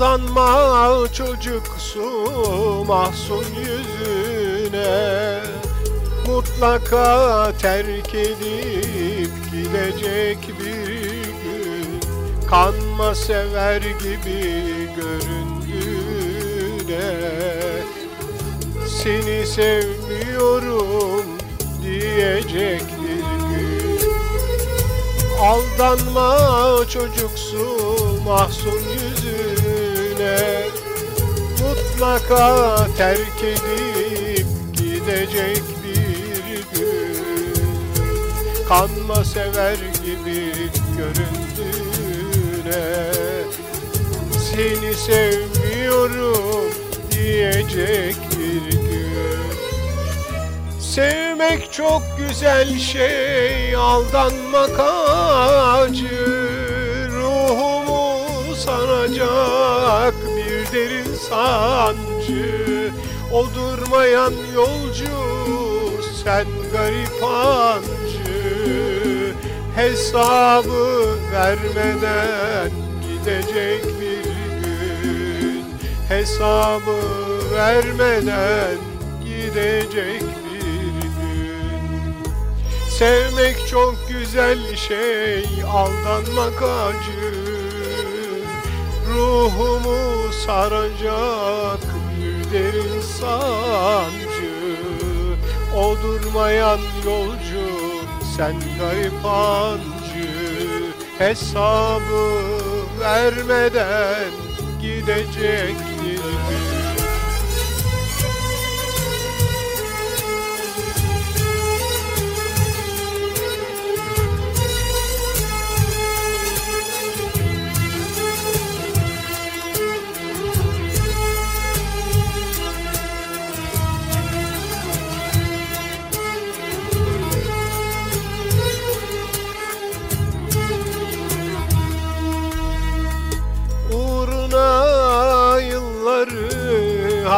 Aldanma çocuksu mahzun yüzüne. Mutlaka terk edip gidecek bir gün. Kanma sever gibi göründüğüne. Seni sevmiyorum diyecek bir gün. Aldanma çocuksu mahzun yüzüne Mutlaka terk edip gidecek bir gün. Kanma sever gibi göründüğüne Seni sevmiyorum diyecek bir gün. Sevmek çok güzel şey, aldanmak acı. Ruhumu saracak derin sancı O durmayan yolcu, sen garip ancı. Hesabı vermeden gidecek bir gün. Hesabı vermeden gidecek bir gün. Sevmek çok güzel şey, aldanmak acı. Ruhumu saracak bir derin sancı. O durmayan yolcu, sen garip ancı Hesabı vermeden gidecek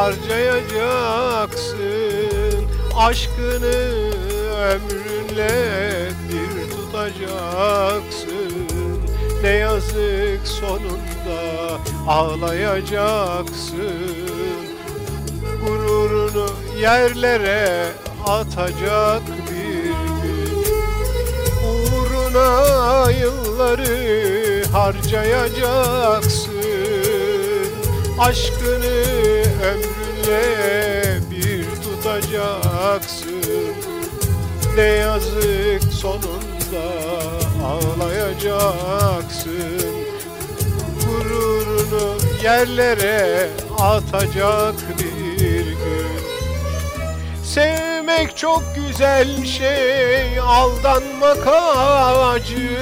harcayacaksın. Aşkını ömrünle bir tutacaksın. Ne yazık sonunda ağlayacaksın. Gururunu yerlere atacak bir gün. Uğruna yılları harcayacaksın Aşkını ömrünle bir tutacaksın. Ne yazık sonunda ağlayacaksın. Gururunu yerlere atacak bir gün. Sevmek çok güzel şey, aldanmak acı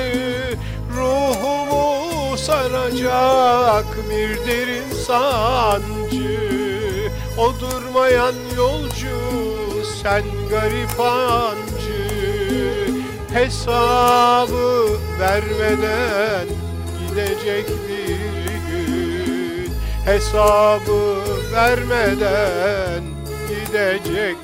saracak bir derin sancı. O durmayan yolcu, sen garip ancı Hesabı vermeden gidecek bir gün. Hesabı vermeden gidecek